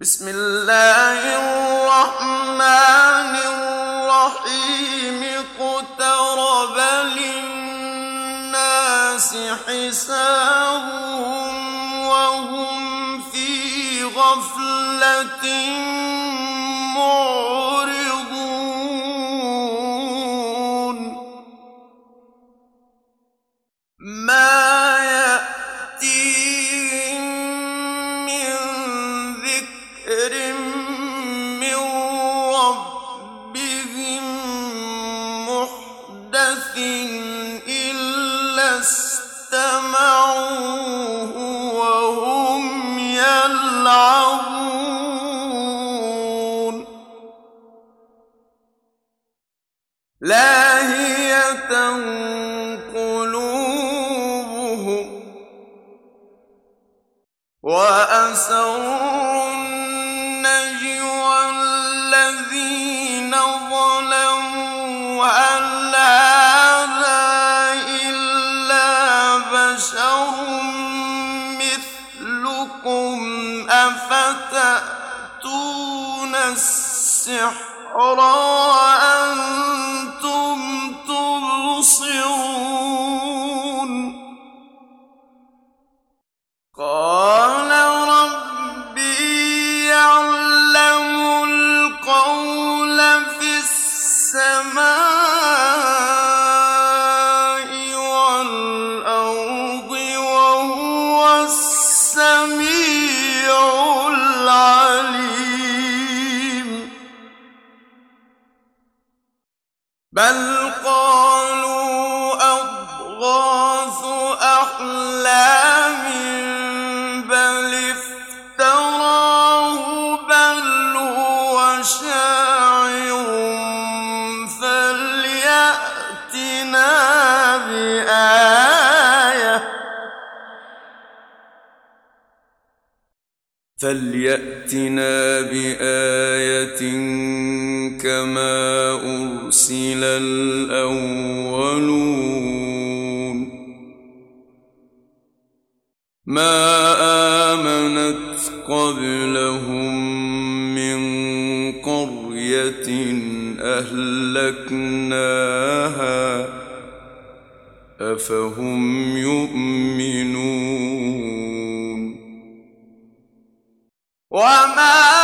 بسم الله الرحمن الرحيم. اقترب للناس حسابهم وهم في غفلة أخرى بل قالوا أضغاث أحلام فليأتنا بآية كما أرسل الأولون. ما آمنت قبلهم من قرية أهلكناها أفهم يؤمنون وما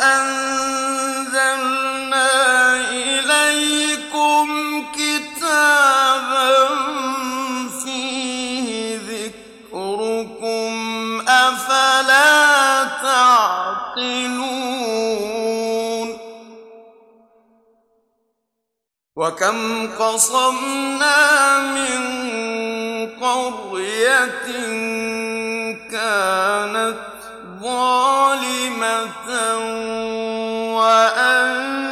تعقلون وكم قصمنا من قرية كانت ظالمة وأنشأنا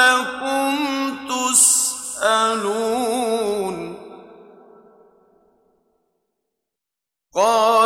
لعلكم تسألون. قال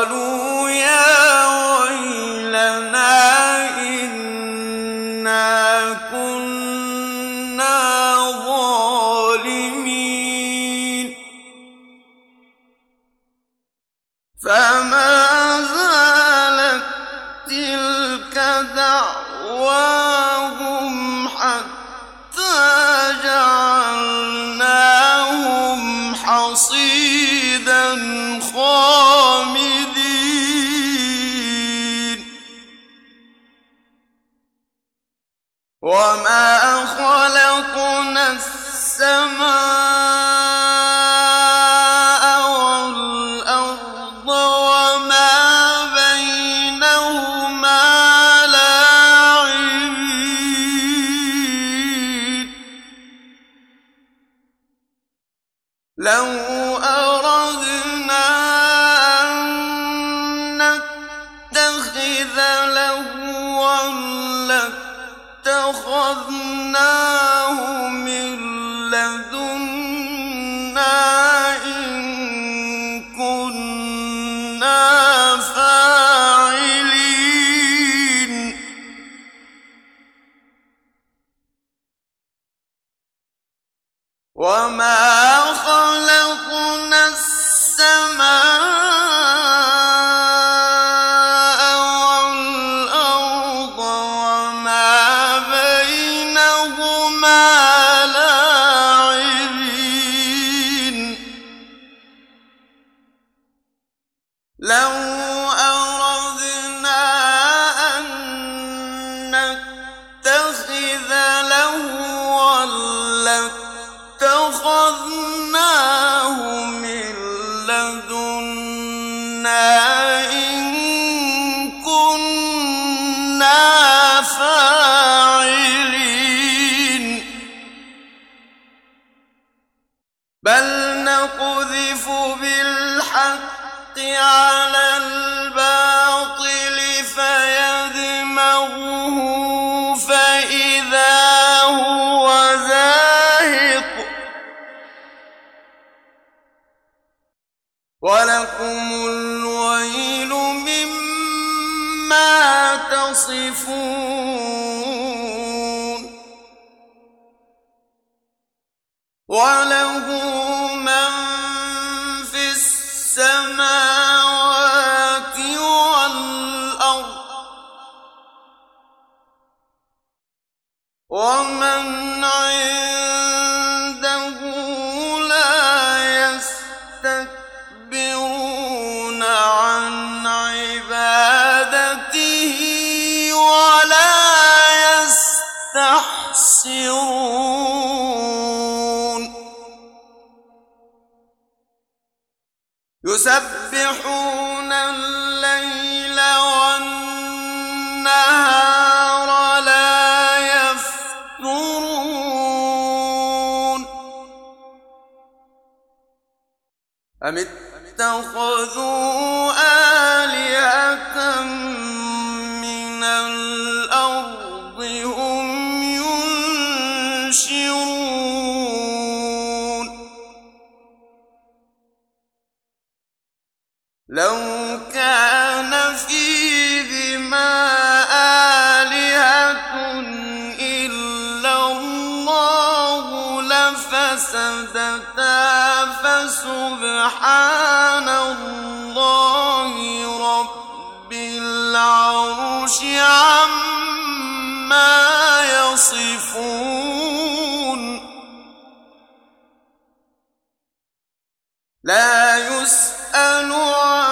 يصفون. ولا الليل والنهار لا يفترون. أم اتخذوا لو كان فيهما آلهة إلا الله لفسدتا فسبحان الله رب العرش عما يصفون. لا يسأل عن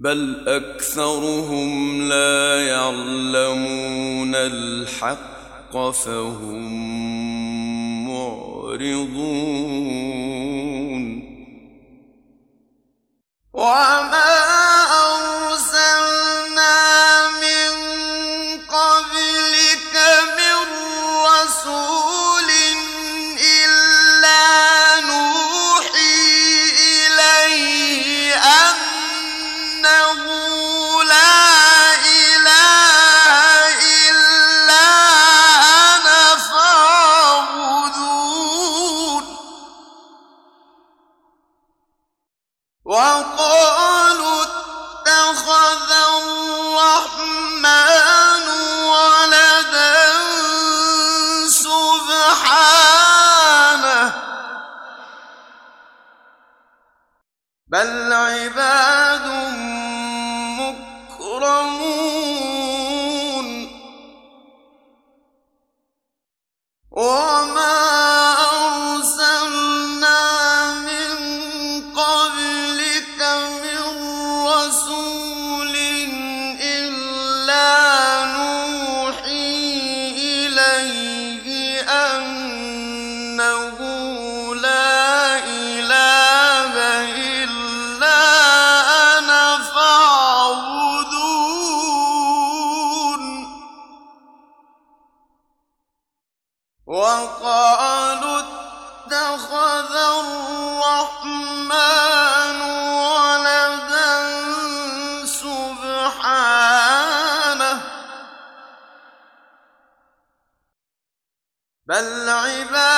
بل أكثرهم لا يعلمون الحق فهم معرضون. وما بل عباد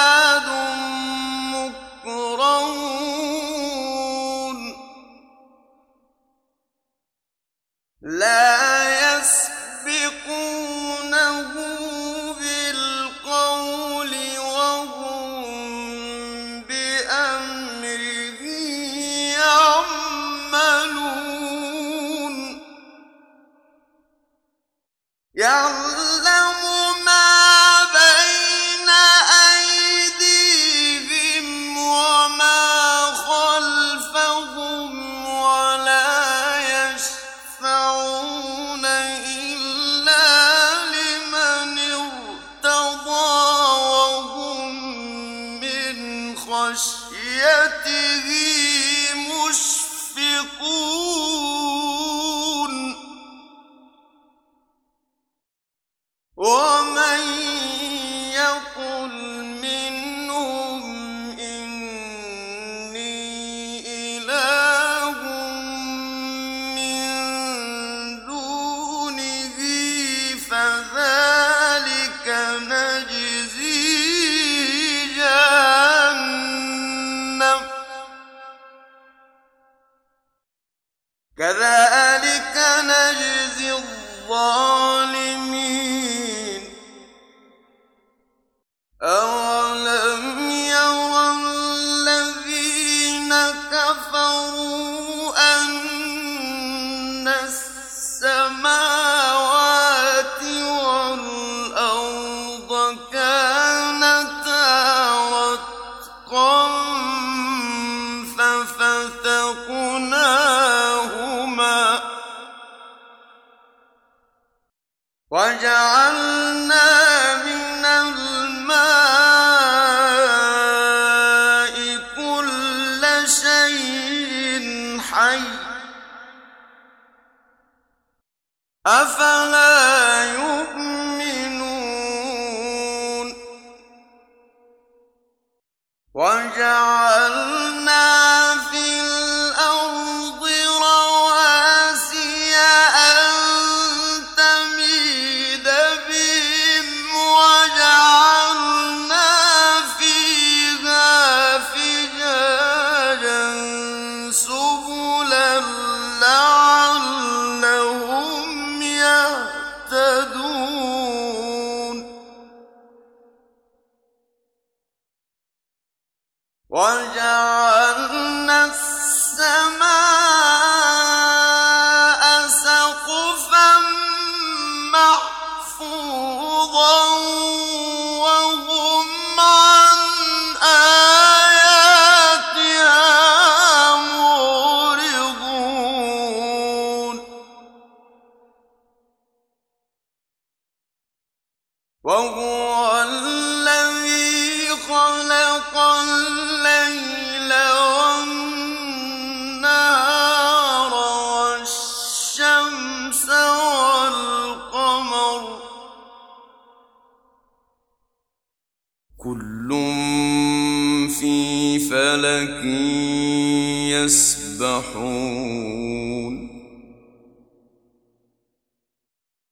يسبحون.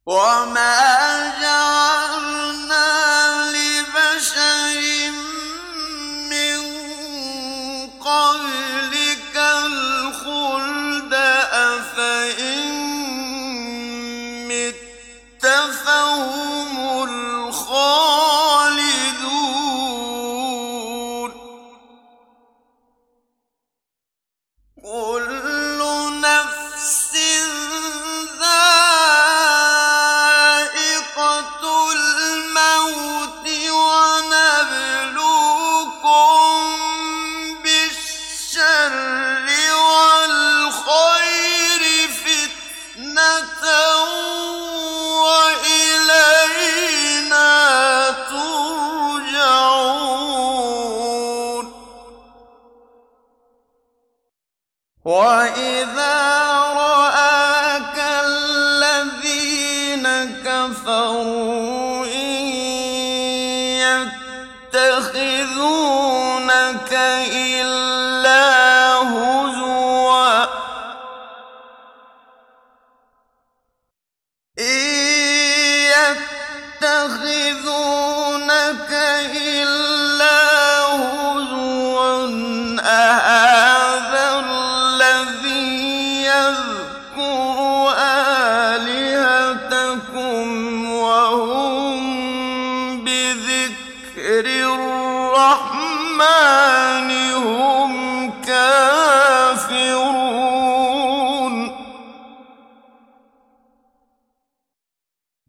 وما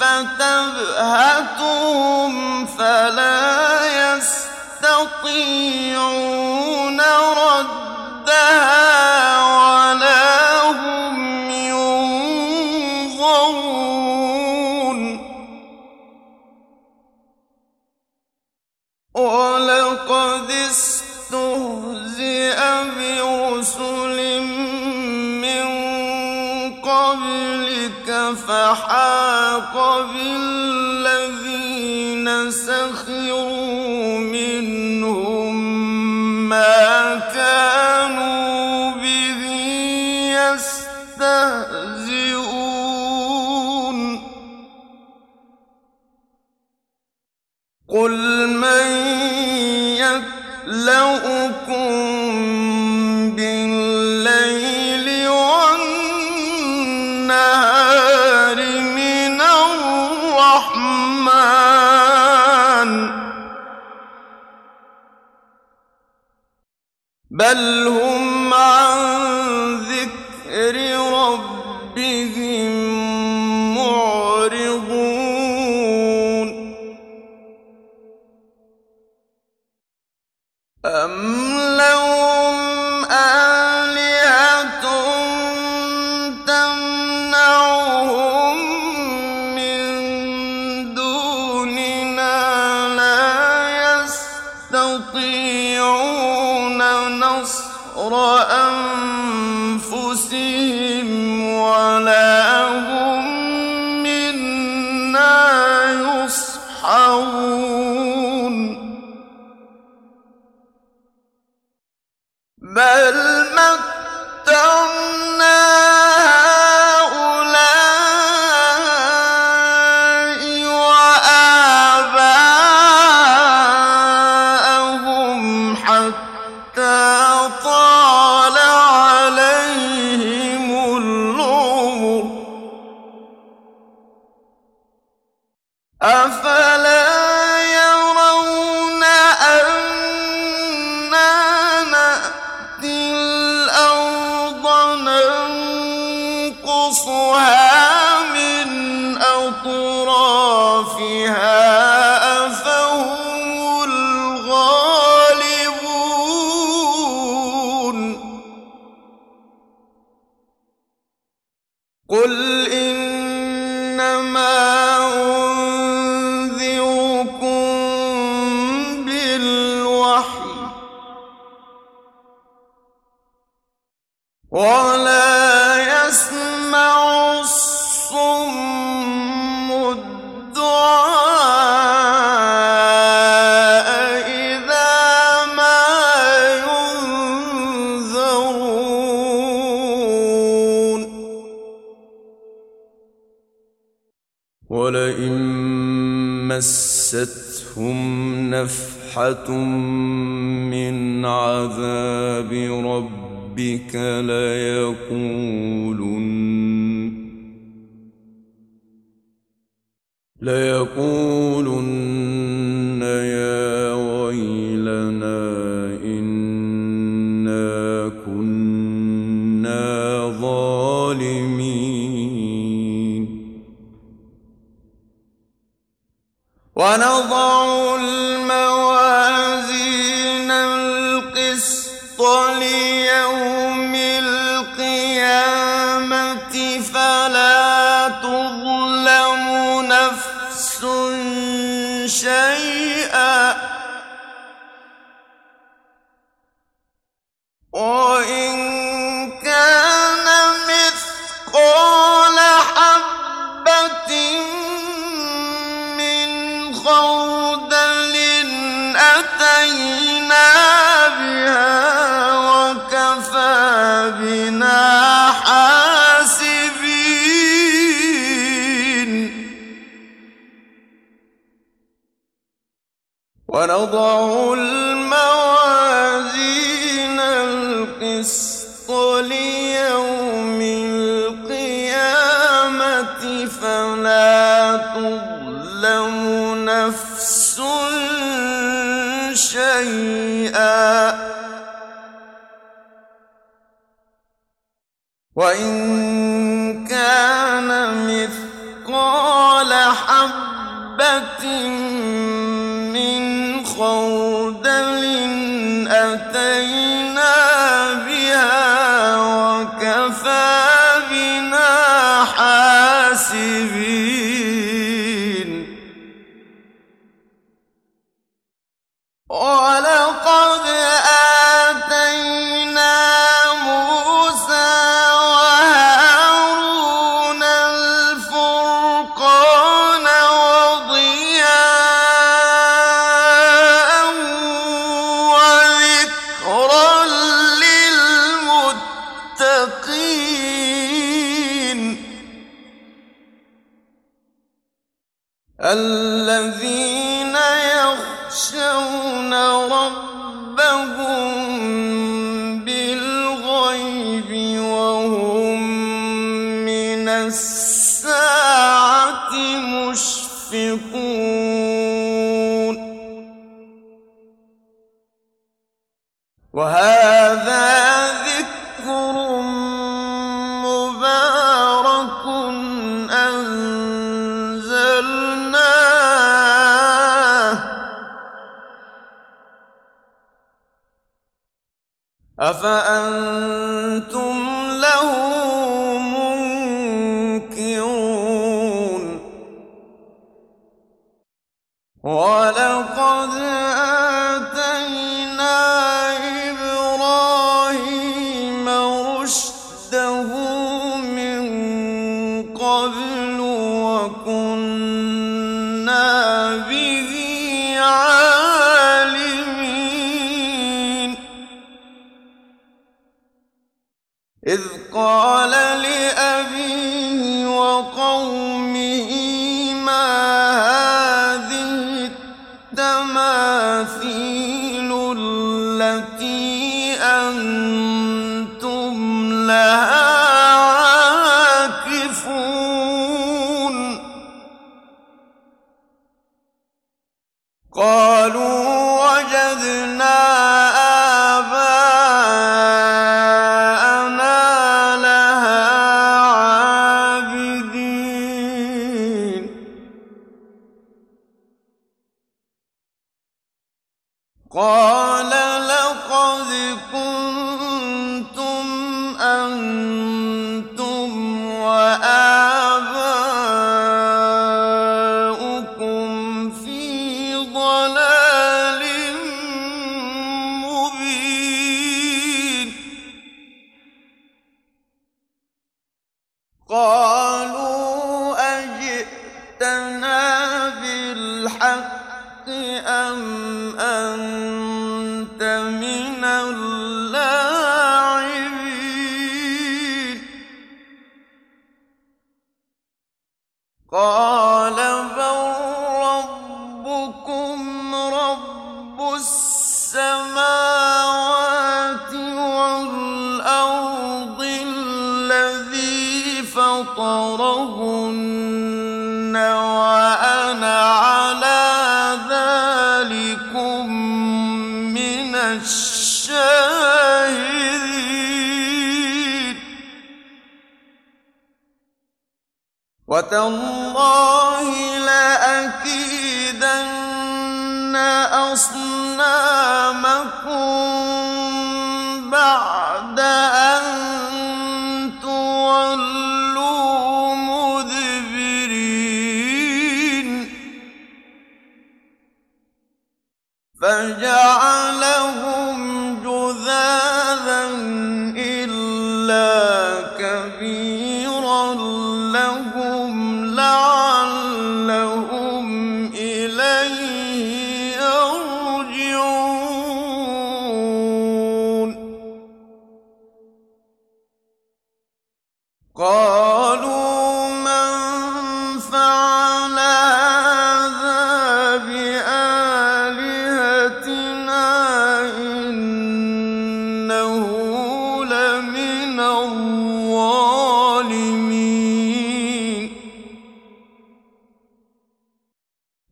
فتبهتهم فلا يستطيعون ردها. بالذين سخروا بل هو نفحة من عذاب ربك ليقولن حبة وهذا قالوا وتالله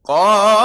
قالوا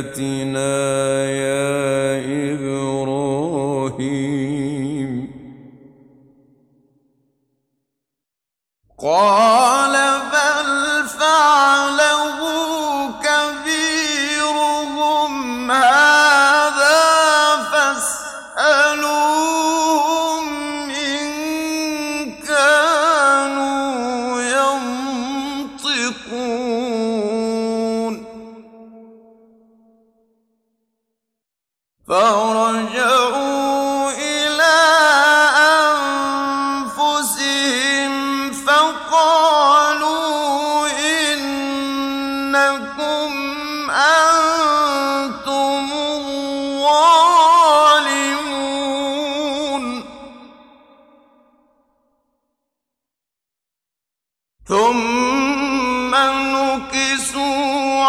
بآلهتنا نكسوا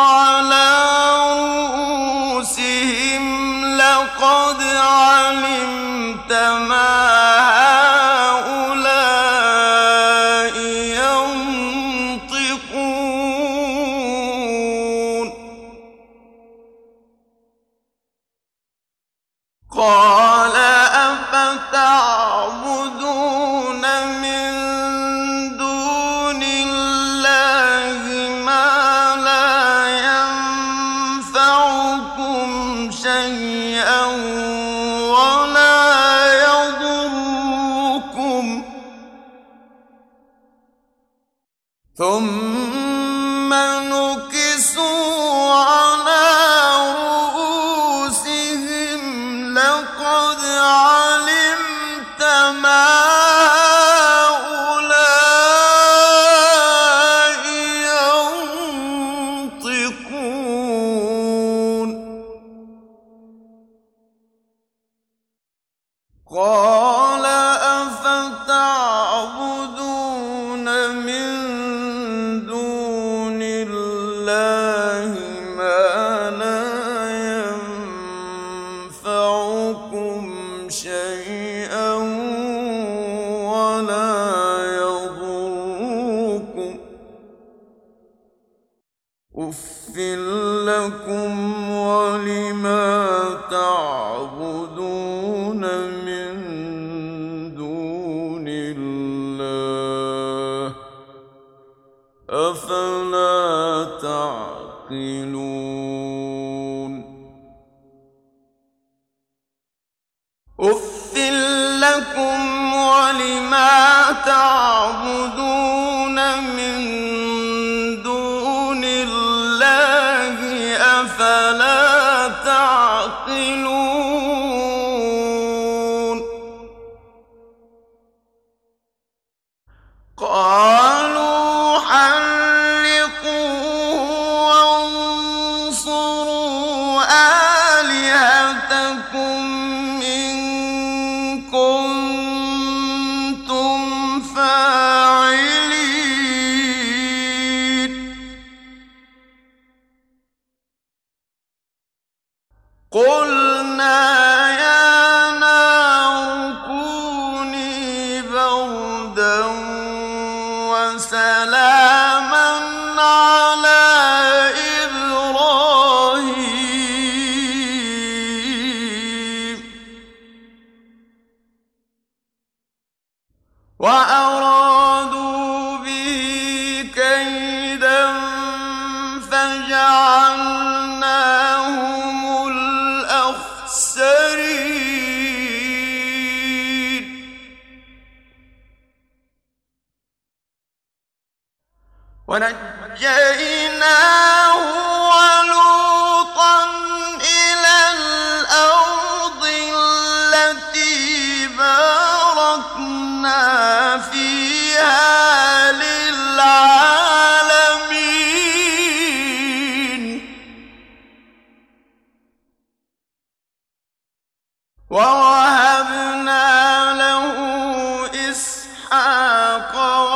أفل لكم ولما تعبدون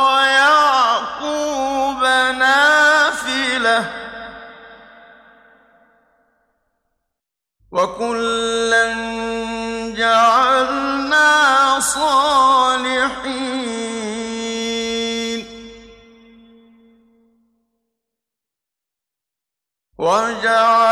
ويعقوب نافلة. وكلا جعلنا صالحين. وجعلنا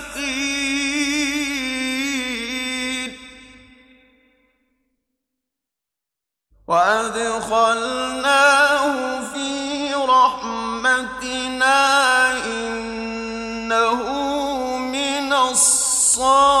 المتقين وأدخلناه في رحمتنا إنه من الصالحين.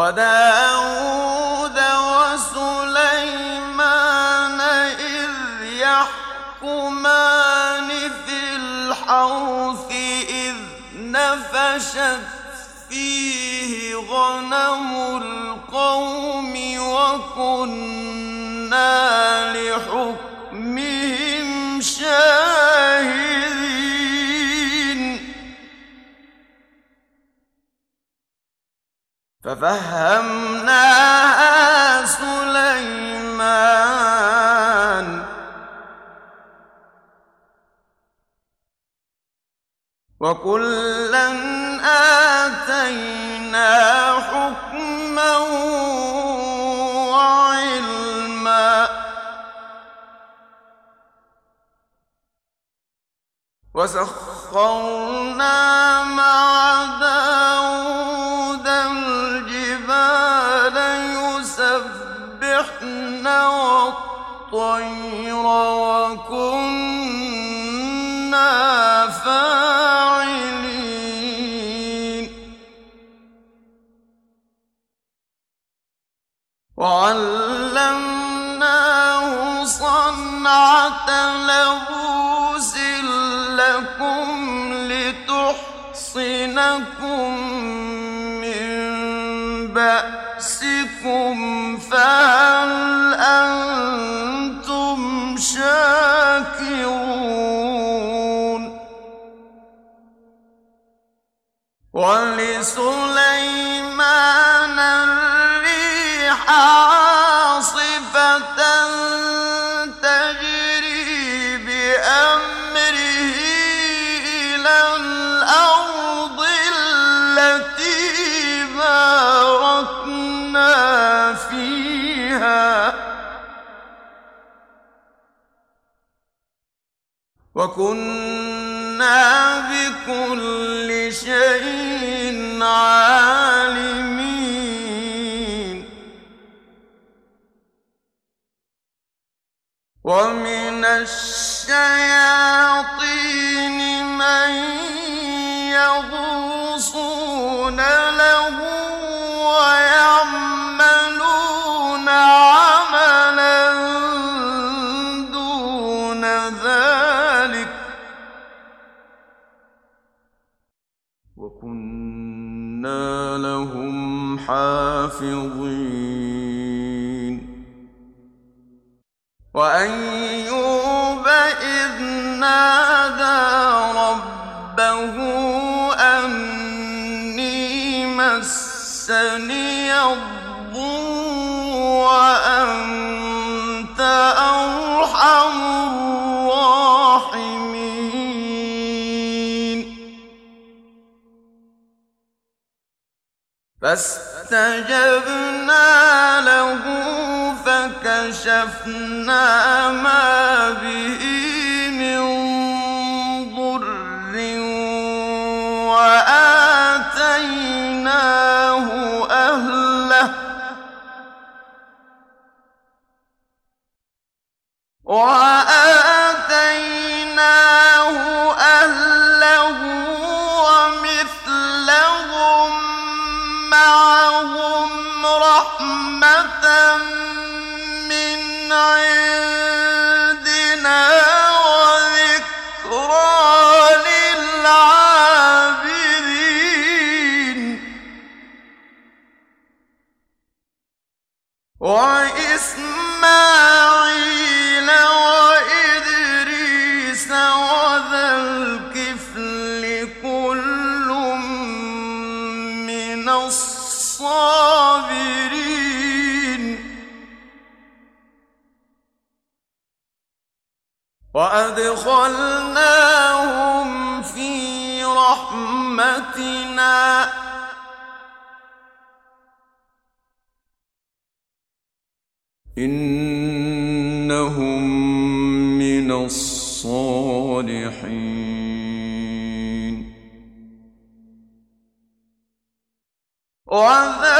وداود وسليمان إذ يحكمان في الحرث إذ نفشت فيه غنم القوم وكنا لحكمهم ففهمناها سليمان. وكلا آتينا حكما وعلما. وسخرنا مع داود وكنا فاعلين. وعلمناه صنعة لكم لتحصنكم من بأسكم فهل وكنا بكل شيء عالمين. ومن الشياطين حافظين. وأيوب إذ نادى ربه أني مسني الضر وأنت أرحم الراحمين. له فكشفنا ما به من ضر وآتيناه أهله. وآتيناه وادخلناهم في رحمتنا. إنهم من الصالحين. وذا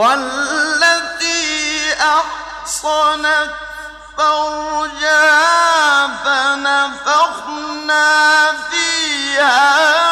والتي أحصنت فرجها فنفخنا فيها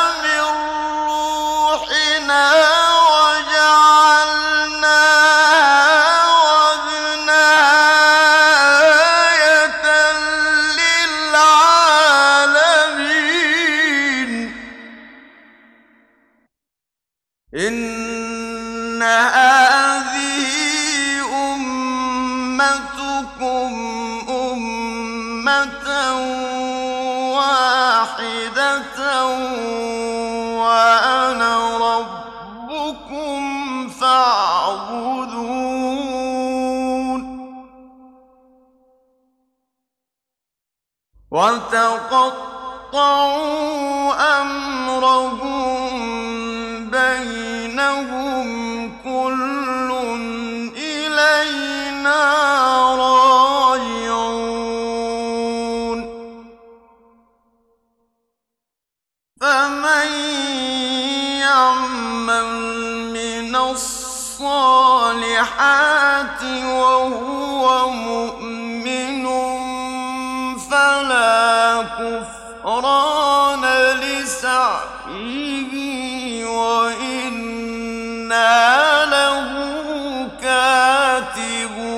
أمتكم أمة واحدة وأنا ربكم فاعبدون. وتقطعوا أمرهم الصالحات وهو مؤمن فلا كفران لسعيه وإنا له كاتبون.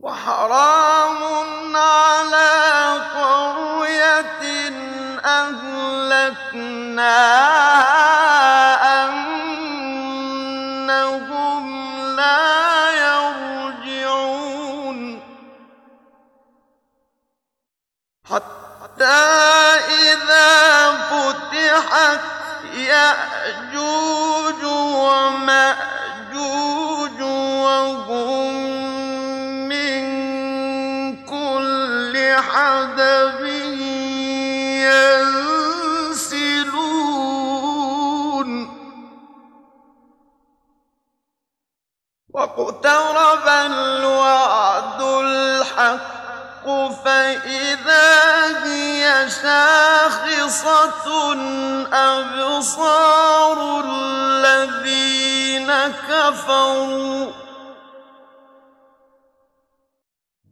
وحرام أنهم لا يرجعون حتى إذا فتحت يأجوج ومأجوج وهم من كل حدب اقترب الوعد الحق فإذا هي شاخصة أبصار الذين كفروا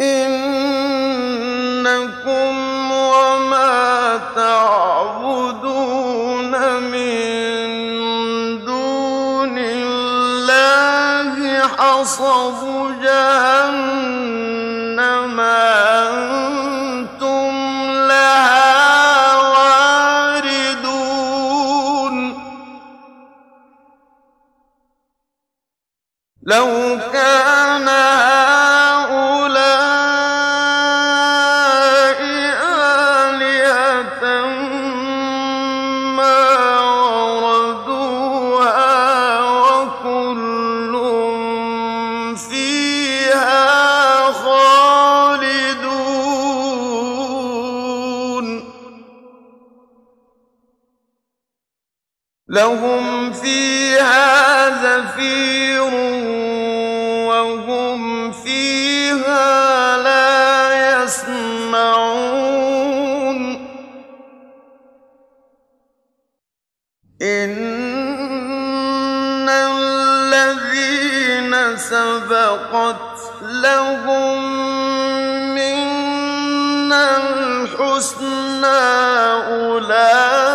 إِنَّكُمْ وَمَا تَعْبُدُونَ مِن دُونِ اللَّهِ أَنتُمْ لَهَا واردون. زفير وهم فيها لا يسمعون. إن الذين سبقت لهم منا الحسنى أولئك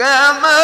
كما